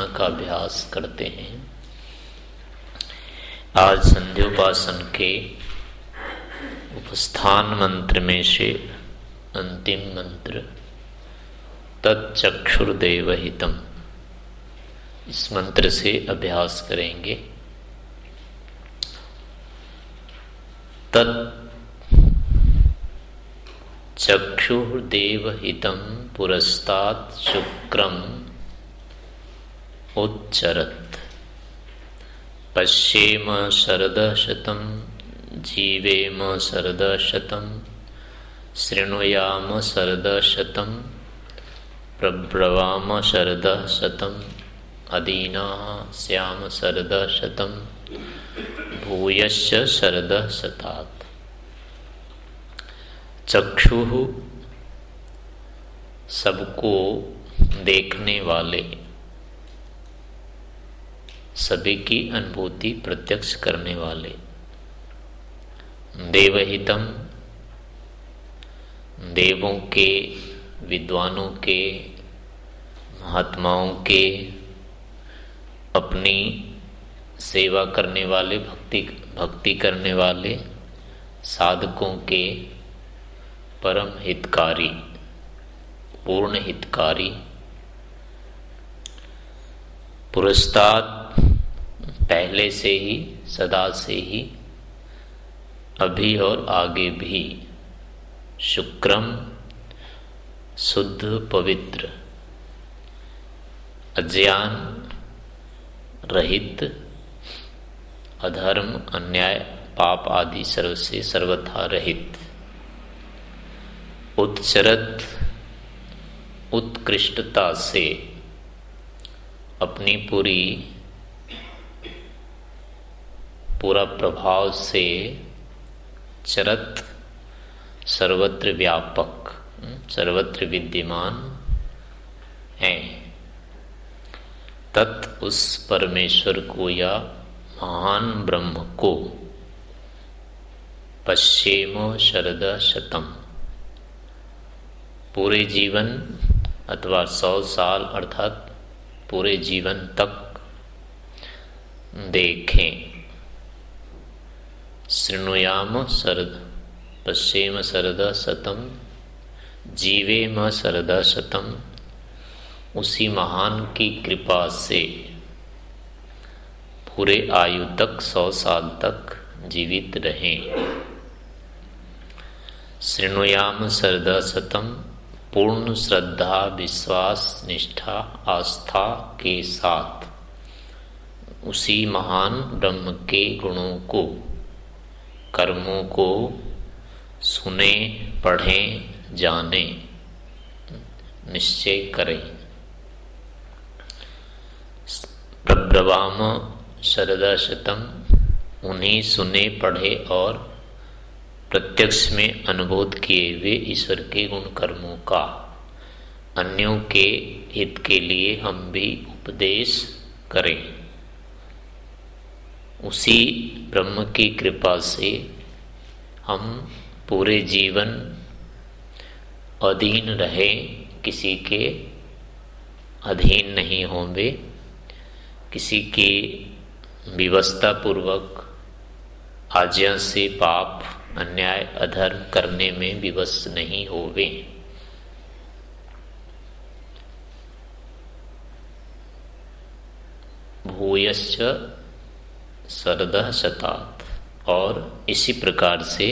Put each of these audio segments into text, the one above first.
उपासना का अभ्यास करते हैं। आज संध्योपासन के उपस्थान मंत्र में से अंतिम मंत्र तत्चक्षुर्देव हितम इस मंत्र से अभ्यास करेंगे। तत् चक्षुर्देवहितं पुरस्तात् शुक्रम्। उच्चरत्। पश्येम शरदशतं, जीवेम शरदशतं, शृणुयाम शरदशतं, प्रब्रवाम शरदशतम् अदीनाः स्याम शरदशतं, भूयश्च शरदशतात्। चक्षु सबको देखने वाले सभी की अनुभूति प्रत्यक्ष करने वाले। देवहितम, देवों के, विद्वानों के, महात्माओं के, अपनी सेवा करने वाले, भक्ति भक्ति करने वाले साधकों के परम हितकारी, पूर्ण हितकारी। पुरस्ताद पहले से ही, सदा से ही, अभी और आगे भी, शुक्रम शुद्ध पवित्र, अज्ञान रहित, अधर्म, अन्याय, पाप आदि सर्व से सर्वथा रहित। उत्चरत उत्कृष्टता से अपनी पूरी पूरा प्रभाव से चरत सर्वत्र व्यापक सर्वत्र विद्यमान है। तत् उस परमेश्वर को या महान ब्रह्म को पश्चिम शरद शतम। पूरे जीवन अथवा सौ साल अर्थात पूरे जीवन तक देखें। शृणुयाम शरद। पश्चिम शरद शतम जीवे म शरद शतम। उसी महान की कृपा से पूरे आयु तक, सौ साल तक जीवित रहें। शृणुयाम शरद शतम, पूर्ण श्रद्धा, विश्वास, निष्ठा, आस्था के साथ उसी महान ब्रह्म के गुणों को कर्मों को सुने, पढ़ें, जाने, निश्चय करें। प्रब्रवाम शरदा शतम उन्हीं सुने, पढ़े और प्रत्यक्ष में अनुभूत किए हुए ईश्वर के गुण कर्मों का, अन्यों के हित के लिए हम भी उपदेश करें। उसी ब्रह्म की कृपा से हम पूरे जीवन अधीन रहे, किसी के अधीन नहीं होंगे, किसी की व्यवस्था पूर्वक आज्ञा से पाप, अन्याय, अधर्म करने में विवश नहीं होवे भूयश्च सरद शतात और इसी प्रकार से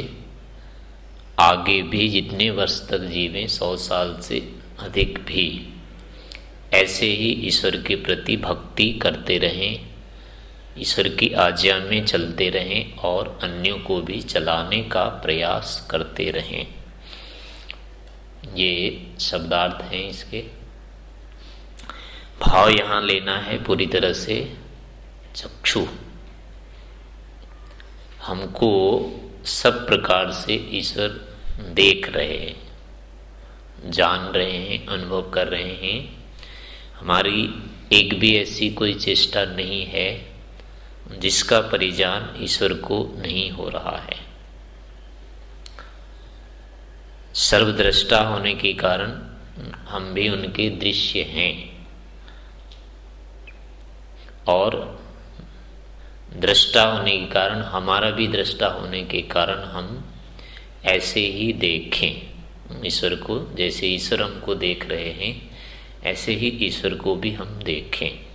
आगे भी जितने वर्ष तक जीवें, सौ साल से अधिक भी, ऐसे ही ईश्वर के प्रति भक्ति करते रहें, ईश्वर की आज्ञा में चलते रहें और अन्यों को भी चलाने का प्रयास करते रहें। ये शब्दार्थ हैं इसके। भाव यहाँ लेना है पूरी तरह से चक्षु। हमको सब प्रकार से ईश्वर देख रहे हैं, जान रहे हैं, अनुभव कर रहे हैं। हमारी एक भी ऐसी कोई चेष्टा नहीं है जिसका परिजान ईश्वर को नहीं हो रहा है। सर्वद्रष्टा होने के कारण हम भी उनके दृश्य हैं। और दृष्टा होने के कारण, हमारा भी दृष्टा होने के कारण हम ऐसे ही देखें। ईश्वर को, जैसे ईश्वर हमको देख रहे हैं, ऐसे ही ईश्वर को भी हम देखें।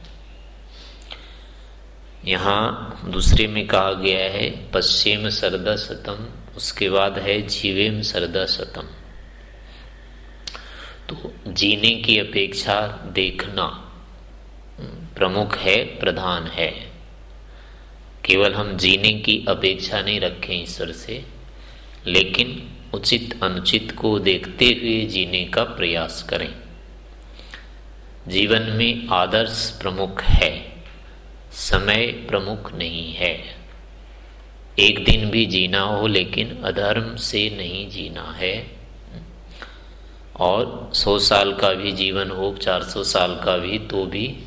यहाँ दूसरे में कहा गया है, पश्चिम सरदा सतम, उसके बाद है जीवेम सरदा सतम। तो जीने की अपेक्षा देखना प्रमुख है, प्रधान है। केवल हम जीने की अपेक्षा नहीं रखें ईश्वर से, लेकिन उचित अनुचित को देखते हुए जीने का प्रयास करें। जीवन में आदर्श प्रमुख है, समय प्रमुख नहीं है। एक दिन भी जीना हो, लेकिन अधर्म से नहीं जीना है। और सौ साल का भी जीवन हो, चार सौ साल का भी तो भी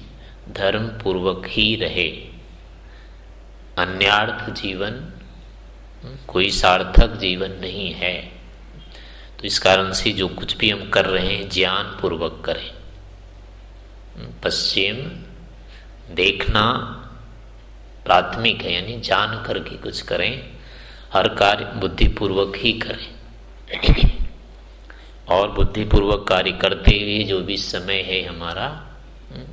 धर्म पूर्वक ही रहे। अन्यार्थ जीवन कोई सार्थक जीवन नहीं है। तो इस कारण से जो कुछ भी हम कर रहे हैं, ज्ञान पूर्वक करें। पश्चिम, देखना प्राथमिक है, यानी जान करके कुछ करें, हर कार्य बुद्धिपूर्वक ही करें। और बुद्धिपूर्वक कार्य करते हुए जो भी समय है हमारा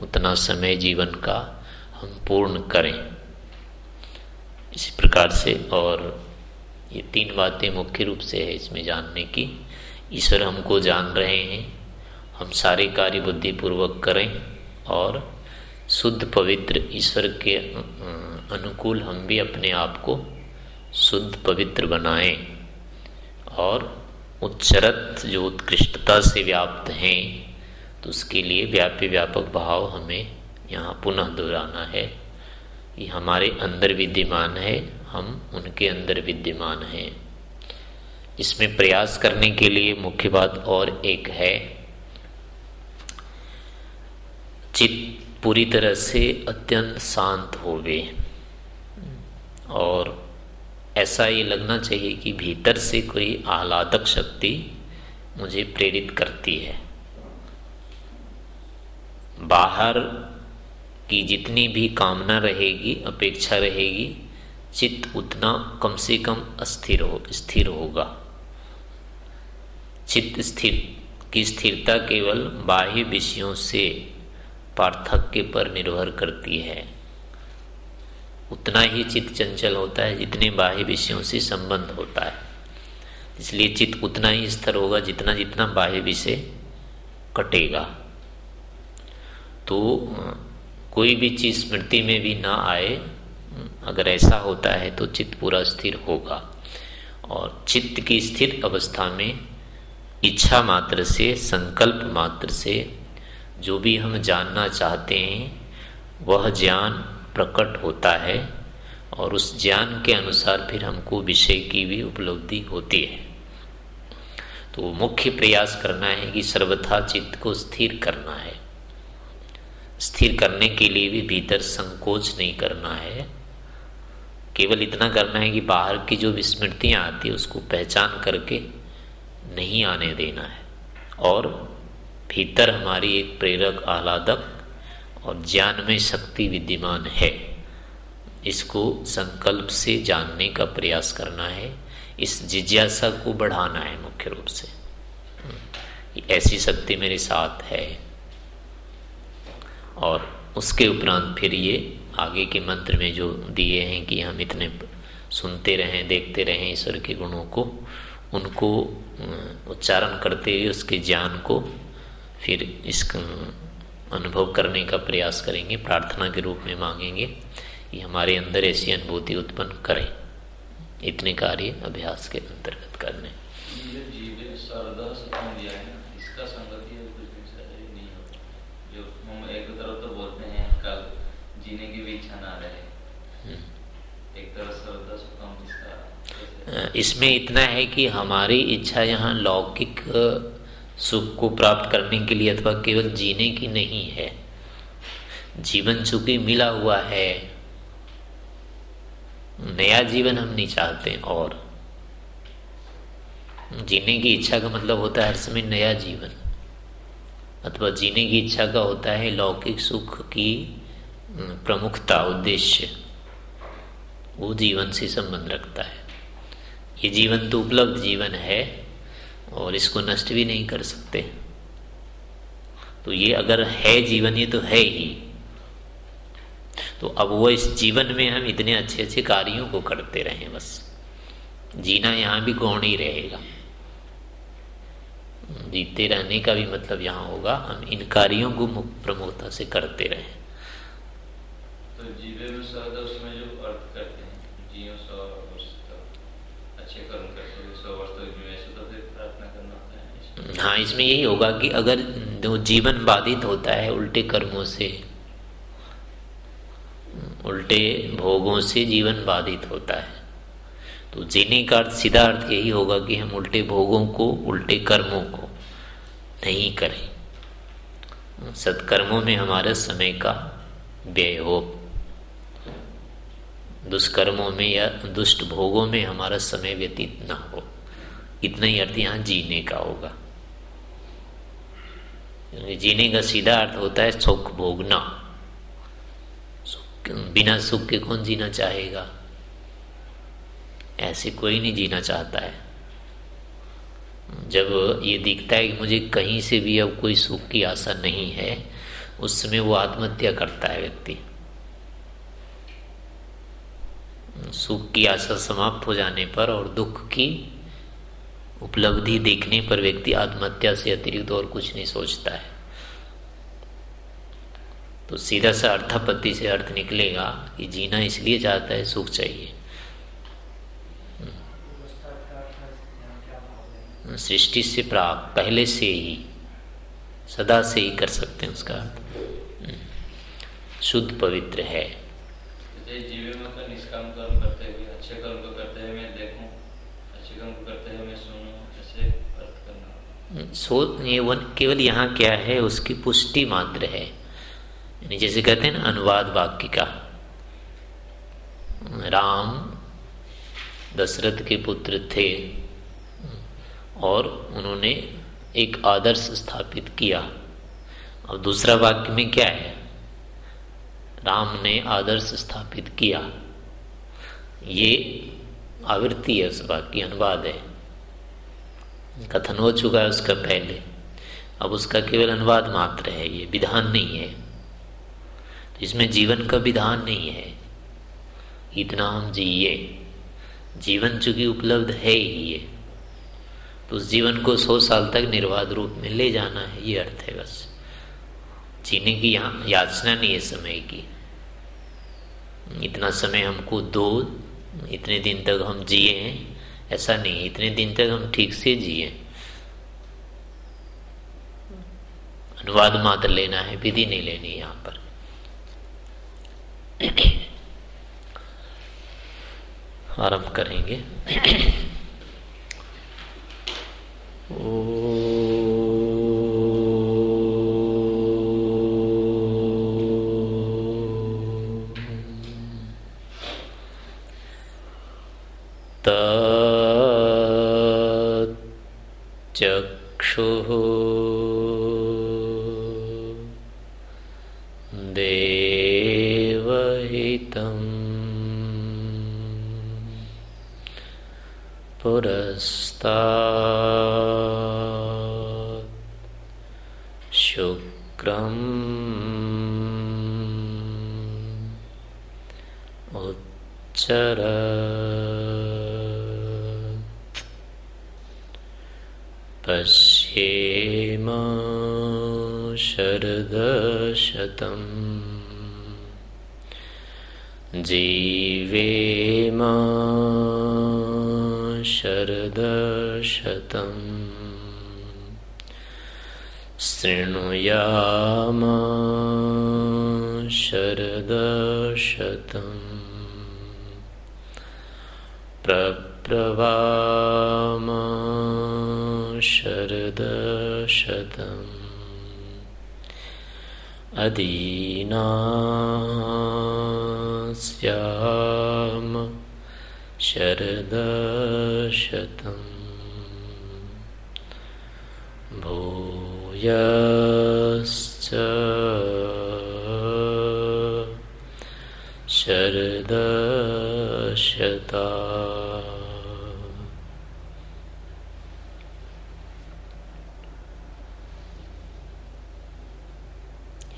उतना समय जीवन का हम पूर्ण करें। इसी प्रकार से और ये तीन बातें मुख्य रूप से है इसमें जानने की। ईश्वर हमको जान रहे हैं, हम सारे कार्य बुद्धिपूर्वक करें और शुद्ध, पवित्र ईश्वर के अनुकूल हम भी अपने आप को शुद्ध, पवित्र बनाएँ और उच्चरत जो उत्कृष्टता से व्याप्त हैं तो उसके लिए व्यापी, व्यापक भाव हमें यहाँ पुनः दोहराना है। ये हमारे अंदर विद्यमान है, हम उनके अंदर विद्यमान हैं। इसमें प्रयास करने के लिए मुख्य बात और एक है, चित्त पूरी तरह से अत्यंत शांत होवे और ऐसा ये लगना चाहिए कि भीतर से कोई आह्लादक शक्ति मुझे प्रेरित करती है। बाहर की जितनी भी कामना रहेगी, अपेक्षा रहेगी, चित्त उतना कम से कम अस्थिर हो, स्थिर होगा। चित्त स्थिर की स्थिरता केवल बाह्य विषयों से पार्थक्य पर निर्भर करती है। उतना ही चित्त चंचल होता है जितने बाह्य विषयों से संबंध होता है। इसलिए चित्त उतना ही स्थिर होगा जितना जितना बाह्य विषय कटेगा। तो कोई भी चीज़ स्मृति में भी ना आए, अगर ऐसा होता है तो चित्त पूरा स्थिर होगा। और चित्त की स्थिर अवस्था में इच्छा मात्र से, संकल्प मात्र से जो भी हम जानना चाहते हैं, वह ज्ञान प्रकट होता है और उस ज्ञान के अनुसार फिर हमको विषय की भी उपलब्धि होती है। तो मुख्य प्रयास करना है कि सर्वथा चित्त को स्थिर करना है। स्थिर करने के लिए भी भीतर संकोच नहीं करना है। केवल इतना करना है कि बाहर की जो विस्मृतियाँ आती है, उसको पहचान करके नहीं आने देना है। और भीतर हमारी एक प्रेरक, आह्लादक और ज्ञान में शक्ति विद्यमान है। इसको संकल्प से जानने का प्रयास करना है। इस जिज्ञासा को बढ़ाना है मुख्य रूप से। ऐसी शक्ति मेरे साथ है। और उसके उपरांत फिर ये आगे के मंत्र में जो दिए हैं कि हम इतने सुनते रहें, देखते रहें ईश्वर के गुणों को, उनको उच्चारण करते हुए उसके ज्ञान को फिर इस अनुभव करने का प्रयास करेंगे, प्रार्थना के रूप में मांगेंगे कि हमारे अंदर ऐसी अनुभूति उत्पन्न करें। इतने कार्य अभ्यास के अंतर्गत करने। इसमें इतना है कि हमारी इच्छा यहाँ लौकिक सुख को प्राप्त करने के लिए अथवा केवल जीने की नहीं है। जीवन चूँकि मिला हुआ है। नया जीवन हम नहीं चाहते और। जीने की इच्छा का मतलब होता है हर समय नया जीवन। अथवा जीने की इच्छा का होता है लौकिक सुख की प्रमुखता, उद्देश्य, वो जीवन से संबंध रखता है। ये जीवन तो उपलब्ध जीवन है और इसको नष्ट भी नहीं कर सकते। तो ये अगर है जीवन, ये तो है ही। तो अब वो इस जीवन में हम इतने अच्छे अच्छे कार्यों को करते रहें बस। जीना यहाँ भी गौण ही रहेगा। जीते रहने का भी मतलब यहाँ होगा, हम इन कार्यों को प्रमुखता से करते रहें। तो जीवे में जो अर्थ करते हैं जियो सौ अच्छे कर्म करते सौ, वर्ष तक तो फिर प्रार्थना करना होता है हाँ इसमें यही होगा कि अगर जो जीवन बाधित होता है उल्टे कर्मों से, उल्टे भोगों से जीवन बाधित होता है तो जीने का अर्थ, सीधा अर्थ यही होगा कि हम उल्टे भोगों को, उल्टे कर्मों को नहीं करें। सत्कर्मों में हमारे समय का व्यय हो। दुष्कर्मों में या दुष्ट भोगों में हमारा समय व्यतीत ना हो। इतना ही अर्थ यहाँ जीने का होगा। जीने का सीधा अर्थ होता है सुख भोगना बिना सुख के कौन जीना चाहेगा? ऐसे कोई नहीं जीना चाहता है। जब ये दिखता है कि मुझे कहीं से भी अब कोई सुख की आशा नहीं है, उस समय वो आत्महत्या करता है व्यक्ति। सुख की आशा समाप्त हो जाने पर और दुख की उपलब्धि देखने पर व्यक्ति आत्महत्या से अतिरिक्त और कुछ नहीं सोचता है। तो सीधा सा अर्थापत्ति से अर्थ निकलेगा कि जीना इसलिए चाहता है सुख चाहिए। सृष्टि से प्राप्त, पहले से ही, सदा से ही कर सकते हैं उसका अर्थ। शुद्ध पवित्र है। सो ये वन, केवल यहाँ क्या है, उसकी पुष्टि मात्र है। यानी जैसे कहते हैं अनुवाद वाक्य का। राम दशरथ के पुत्र थे, और उन्होंने एक आदर्श स्थापित किया। और दूसरा वाक्य में क्या है? राम ने आदर्श स्थापित किया। ये आवृत्ति है उस वाक्य अनुवाद है। कथन हो चुका है उसका पहले। अब उसका केवल अनुवाद मात्र है, ये विधान नहीं है। तो इसमें जीवन का विधान नहीं है। इतना हम जिए। जीवन चूँकि उपलब्ध है ही ये। तो उस जीवन को सौ साल तक निर्वाध रूप में ले जाना है, ये अर्थ है बस। जीने की याचना नहीं है समय की। इतना समय हमको दो, इतने दिन तक हम जिए हैं, ऐसा नहीं, इतने दिन तक हम ठीक से जिए अनुवाद मात्र लेना है, विधि नहीं लेनी यहाँ पर। आरंभ करेंगे। ओ पुरस्ता। शुक्रम् पश्येम शरदशतम्। जीवेम शरदशतम्। शृणुयाम शरदशतम्। प्रब्रवाम शरदशतम्। अदीनास्याम शरदशतम् भूयश्च शरदशता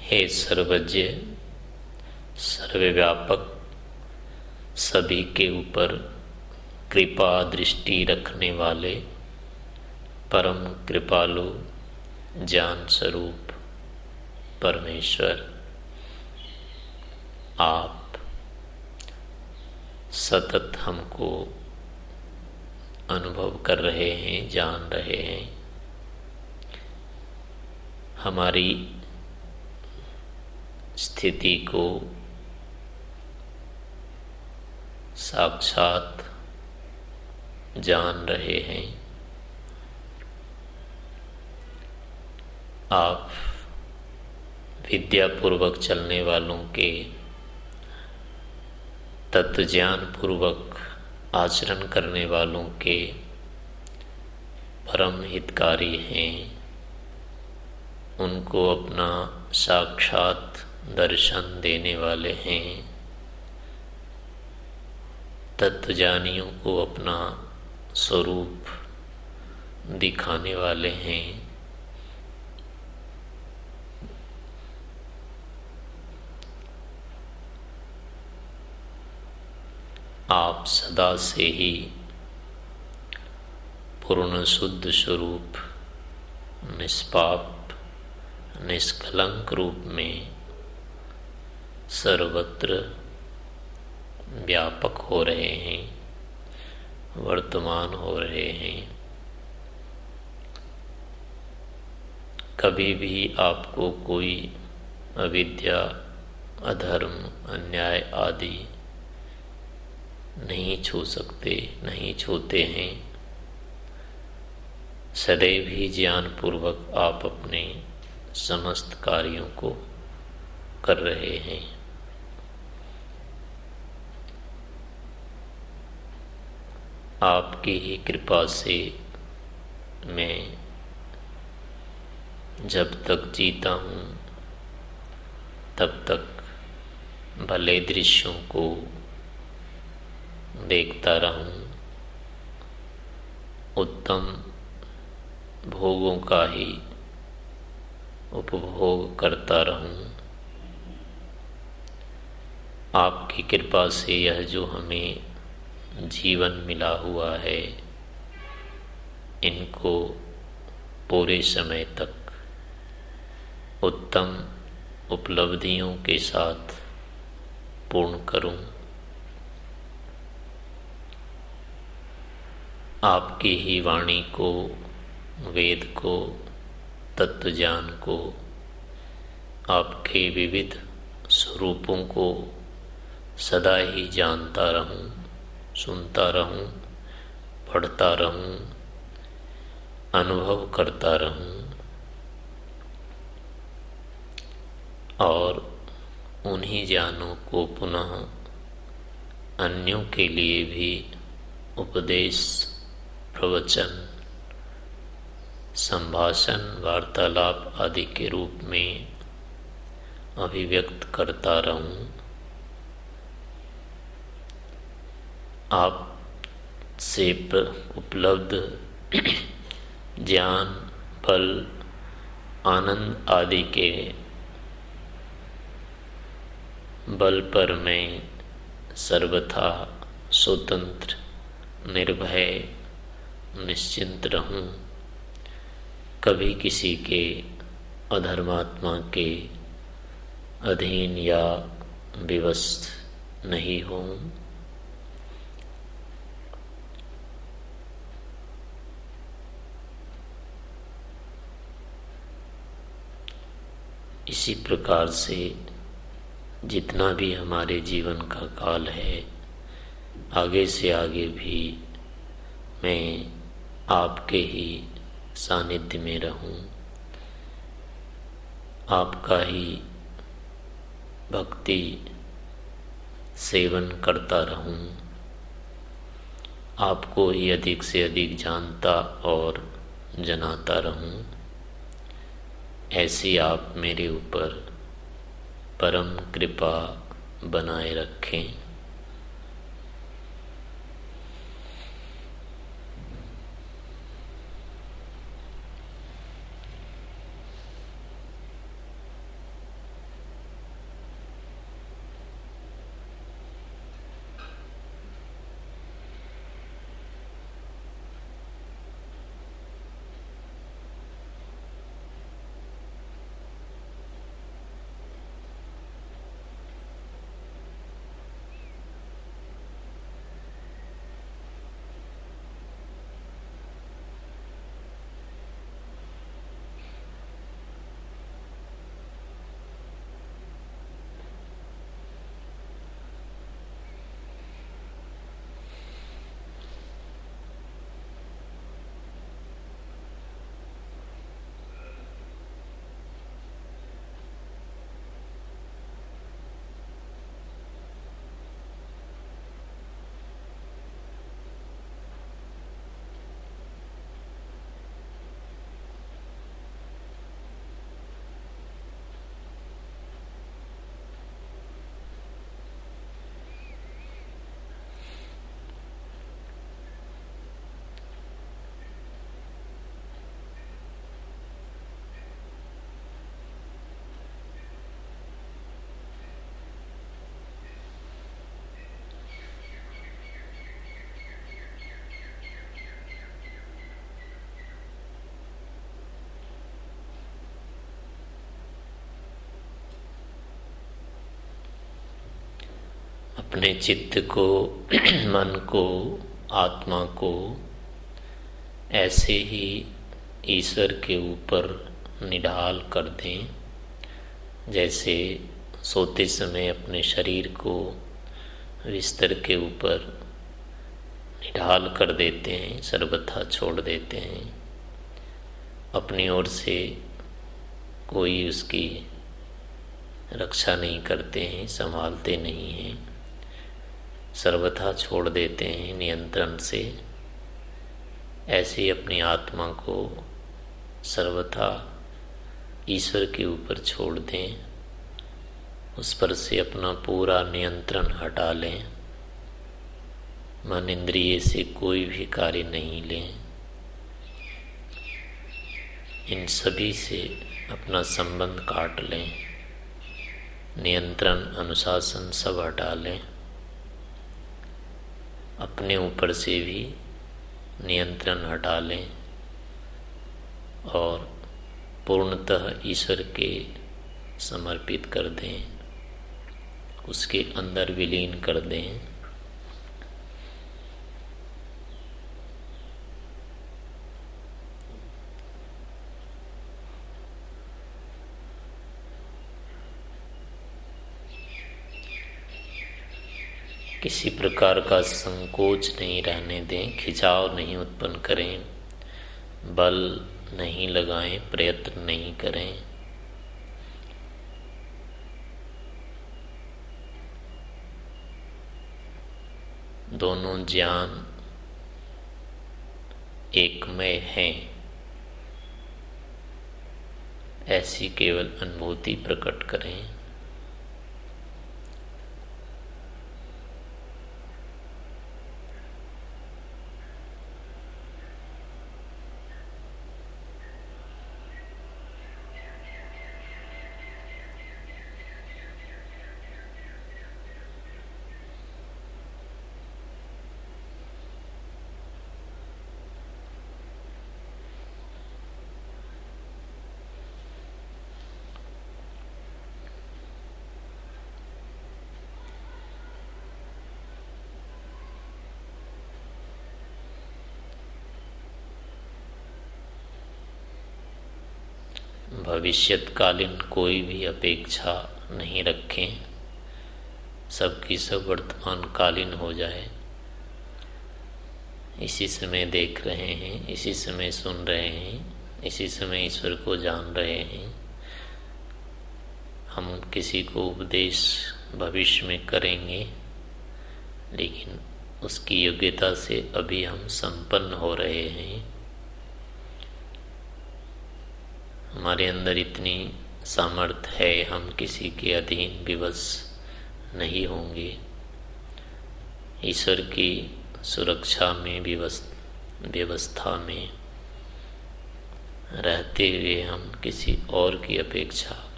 हे सर्वज्ञ सर्वव्यापक सभी के ऊपर कृपा दृष्टि रखने वाले, परम कृपालु, ज्ञान स्वरूप, परमेश्वर। आप सतत हमको अनुभव कर रहे हैं, जान रहे हैं। हमारी स्थिति को साक्षात जान रहे हैं। आप विद्यापूर्वक चलने वालों के तत्व ज्ञान पूर्वक आचरण करने वालों के परम हितकारी हैं। उनको अपना साक्षात दर्शन देने वाले हैं। तत्वजानियों को अपना स्वरूप दिखाने वाले हैं। आप सदा से ही पूर्ण शुद्ध स्वरूप, निष्पाप, निष्कलंक रूप में सर्वत्र व्यापक हो रहे हैं। वर्तमान हो रहे हैं। कभी भी आपको कोई अविद्या, अधर्म, अन्याय आदि नहीं छू सकते, नहीं छूते हैं। सदैव ही ज्ञानपूर्वक आप अपने समस्त कार्यों को कर रहे हैं। आपकी ही कृपा से मैं जब तक जीता हूँ, तब तक भले दृश्यों को देखता रहूँ। उत्तम भोगों का ही उपभोग करता रहूँ। आपकी कृपा से यह जो हमें जीवन मिला हुआ है, इनको पूरे समय तक उत्तम उपलब्धियों के साथ पूर्ण करूँ। आपकी ही वाणी को, वेद को तत्व ज्ञान को, आपके विविध स्वरूपों को सदा ही जानता रहूँ। सुनता रहूँ, पढ़ता रहूँ, अनुभव करता रहूँ, और उन्हीं ज्ञानों को पुनः अन्यों के लिए भी उपदेश, प्रवचन, संभाषण, वार्तालाप आदि के रूप में अभिव्यक्त करता रहूँ। आप से उपलब्ध, ज्ञान, फल, आनंद आदि के बल पर मैं सर्वथा स्वतंत्र, निर्भय, निश्चिंत रहूँ। कभी किसी के अधर्मात्मा के अधीन या विवस्थ नहीं हो इसी प्रकार से जितना भी हमारे जीवन का काल है, आगे से आगे भी मैं आपके ही सानिध्य में रहूँ। आपका ही भक्ति सेवन करता रहूँ। आपको ही अधिक से अधिक जानता और जनाता रहूँ। ऐसी आप मेरे ऊपर परम कृपा बनाए रखें। अपने चित्त को, मन को, आत्मा को ऐसे ही ईश्वर के ऊपर निढाल कर दें, जैसे सोते समय अपने शरीर को बिस्तर के ऊपर निढाल कर देते हैं, सर्वथा छोड़ देते हैं। अपनी ओर से कोई उसकी रक्षा नहीं करते हैं, संभालते नहीं हैं। सर्वथा छोड़ देते हैं नियंत्रण से। ऐसे अपनी आत्मा को सर्वथा ईश्वर के ऊपर छोड़ दें, उस पर से अपना पूरा नियंत्रण हटा लें, मन इंद्रिय से कोई भी कार्य नहीं लें। इन सभी से अपना संबंध काट लें, नियंत्रण अनुशासन सब हटा लें। अपने ऊपर से भी नियंत्रण हटा लें और पूर्णतः ईश्वर के समर्पित कर दें, उसके अंदर विलीन कर दें। किसी प्रकार का संकोच नहीं रहने दें, खिंचाव नहीं उत्पन्न करें, बल नहीं लगाएँ, प्रयत्न नहीं करें। दोनों ज्ञान एकमय हैं। ऐसी केवल अनुभूति प्रकट करें। भविष्यकालीन कोई भी अपेक्षा नहीं रखें। सबकी सब वर्तमान कालीन हो जाए। इसी समय देख रहे हैं, इसी समय सुन रहे हैं, इसी समय ईश्वर को जान रहे हैं। हम किसी को उपदेश भविष्य में करेंगे, लेकिन उसकी योग्यता से अभी हम संपन्न हो रहे हैं। हमारे अंदर इतनी सामर्थ है, हम किसी के अधीन विवश नहीं होंगे। ईश्वर की सुरक्षा में व्यवस्था में रहते हुए हम किसी और की अपेक्षा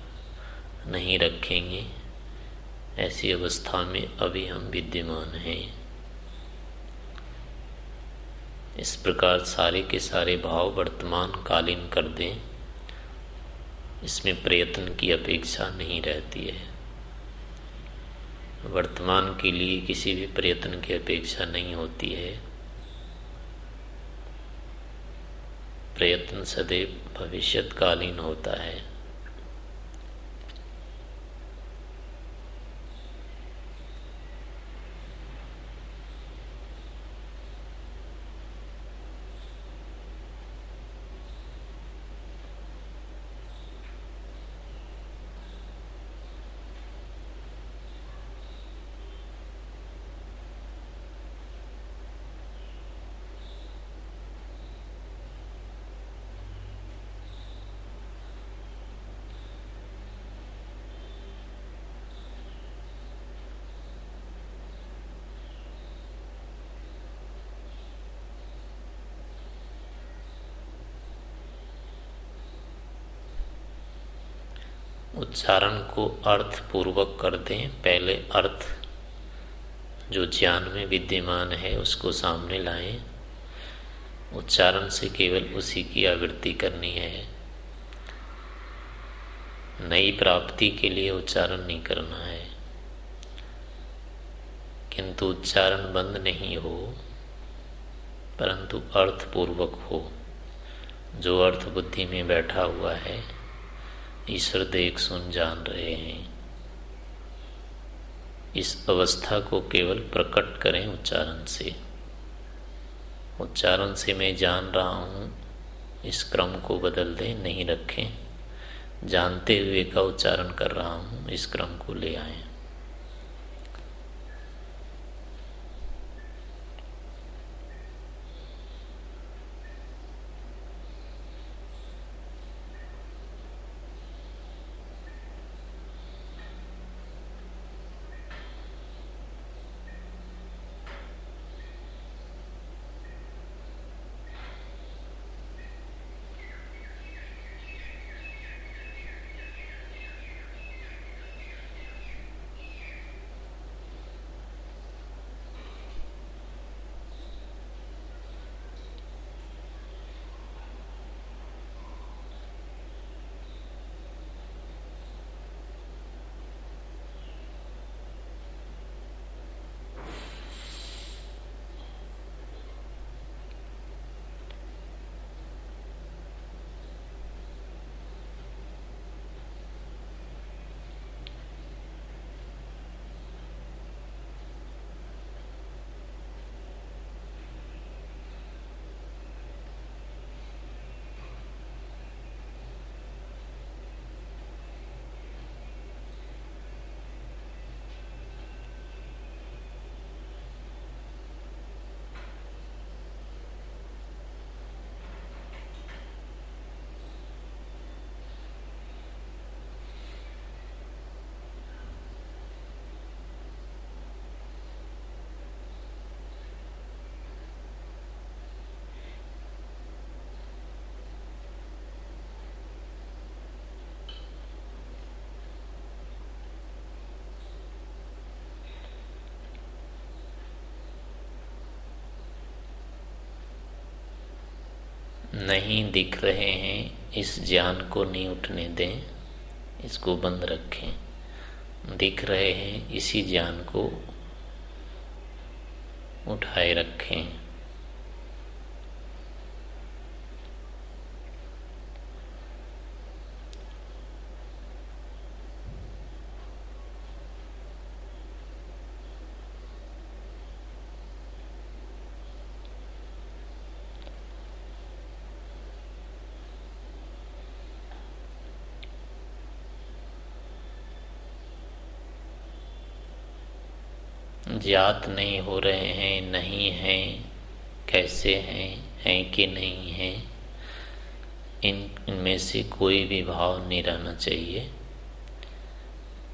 नहीं रखेंगे। ऐसी अवस्था में अभी हम विद्यमान हैं। इस प्रकार सारे के सारे भाव वर्तमान कालीन कर दें। इसमें प्रयत्न की अपेक्षा नहीं रहती है। वर्तमान के लिए किसी भी प्रयत्न की अपेक्षा नहीं होती है। प्रयत्न सदैव भविष्यकालीन होता है। उच्चारण को अर्थ पूर्वक कर दें। पहले अर्थ, जो ज्ञान में विद्यमान है, उसको सामने लाएँ। उच्चारण से केवल उसी की आवृत्ति करनी है। नई प्राप्ति के लिए उच्चारण नहीं करना है। किंतु उच्चारण बंद नहीं हो, परंतु अर्थ पूर्वक हो, जो अर्थ बुद्धि में बैठा हुआ है। ईश्वर देख सुन जान रहे हैं। इस अवस्था को केवल प्रकट करें उच्चारण से। उच्चारण से मैं जान रहा हूँ, इस क्रम को बदल दें, नहीं रखें। जानते हुए का उच्चारण कर रहा हूँ, इस क्रम को ले आए। नहीं दिख रहे हैं, इस ज्ञान को नहीं उठने दें, इसको बंद रखें। दिख रहे हैं, इसी ज्ञान को उठाए रखें। ज्ञात नहीं हो रहे हैं, नहीं हैं, कैसे हैं हैं कि नहीं हैं, इन, इनमें से कोई भी भाव नहीं रहना चाहिए।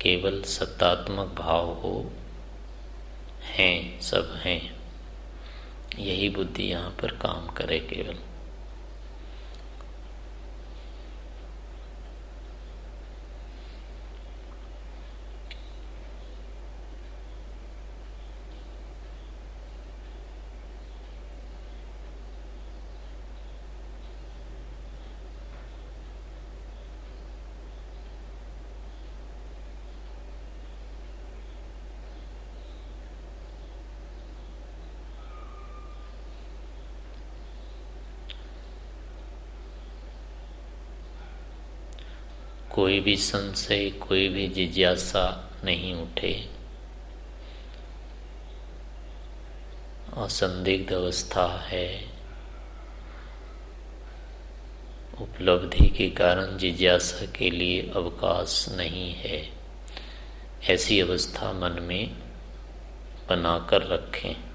केवल सत्तात्मक भाव हो, हैं, सब हैं। यही बुद्धि यहाँ पर काम करे केवल। कोई भी संशय, कोई भी जिज्ञासा नहीं उठे। असंदिग्ध अवस्था है। उपलब्धि के कारण जिज्ञासा के लिए अवकाश नहीं है। ऐसी अवस्था मन में बनाकर रखें।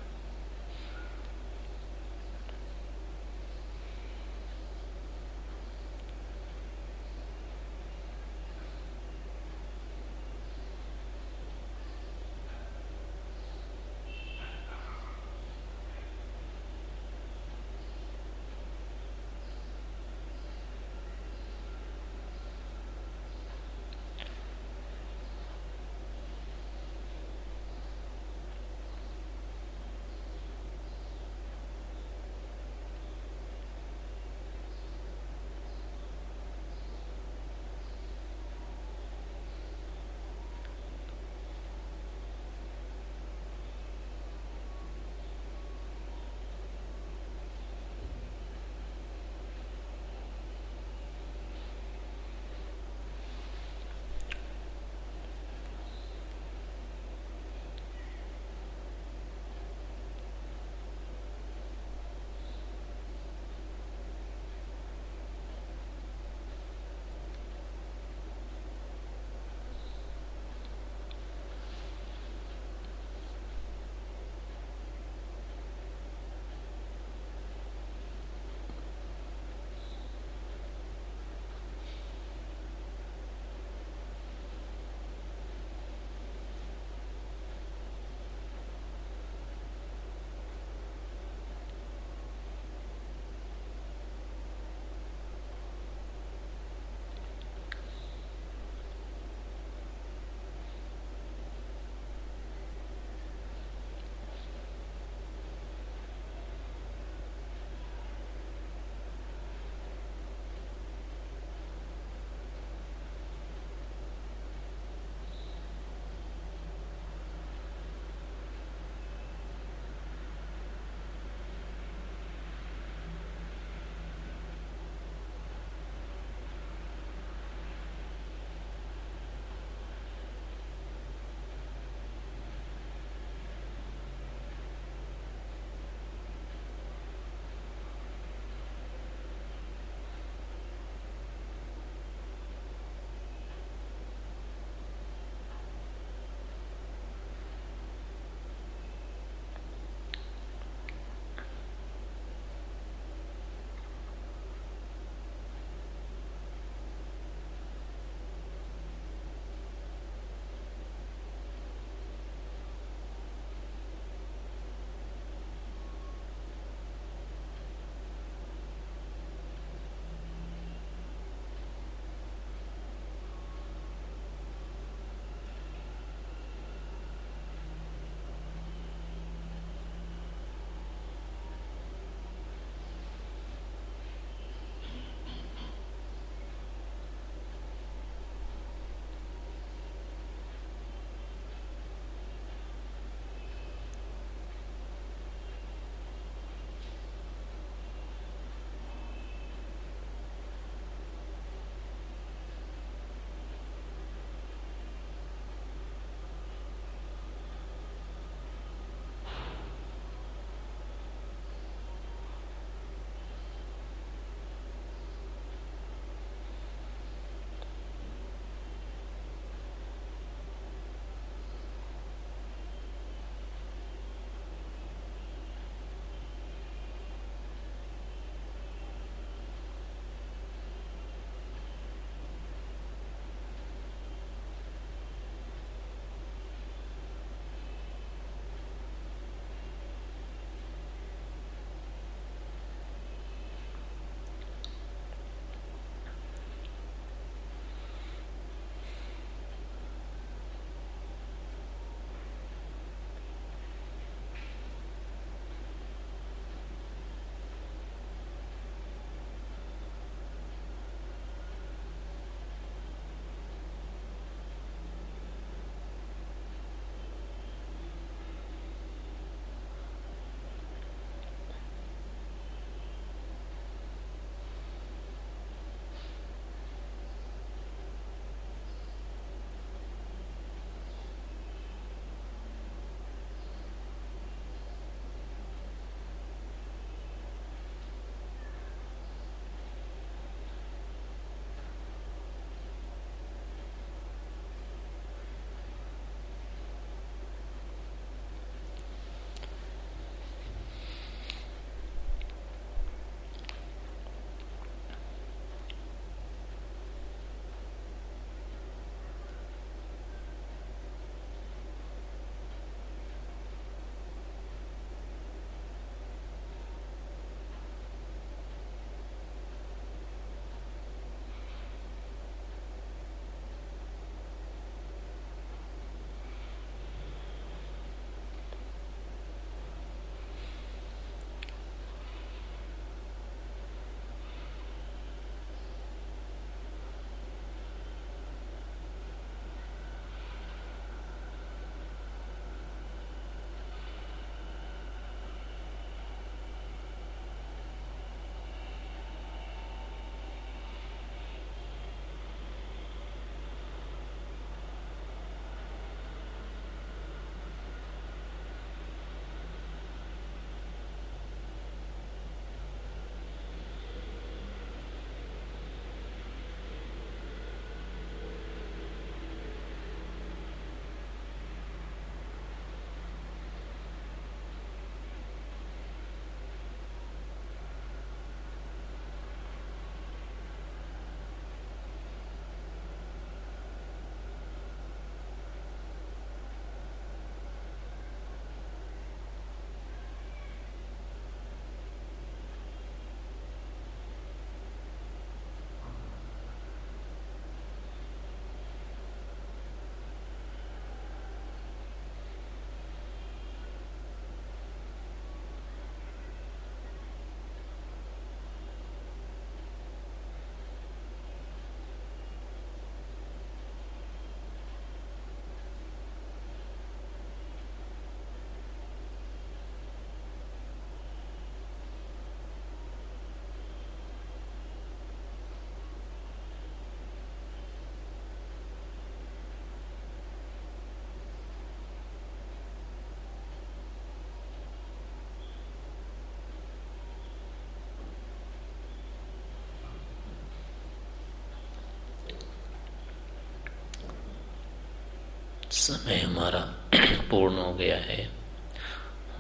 समय हमारा पूर्ण हो गया है।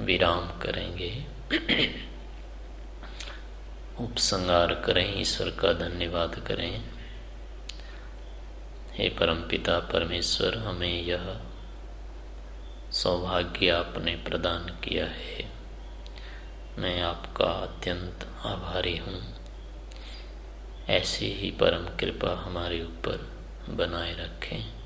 विराम करेंगे। उपसंगार करें, ईश्वर का धन्यवाद करें। हे परमपिता परमेश्वर, हमें यह सौभाग्य आपने प्रदान किया है। मैं आपका अत्यंत आभारी हूँ। ऐसी ही परम कृपा हमारे ऊपर बनाए रखें।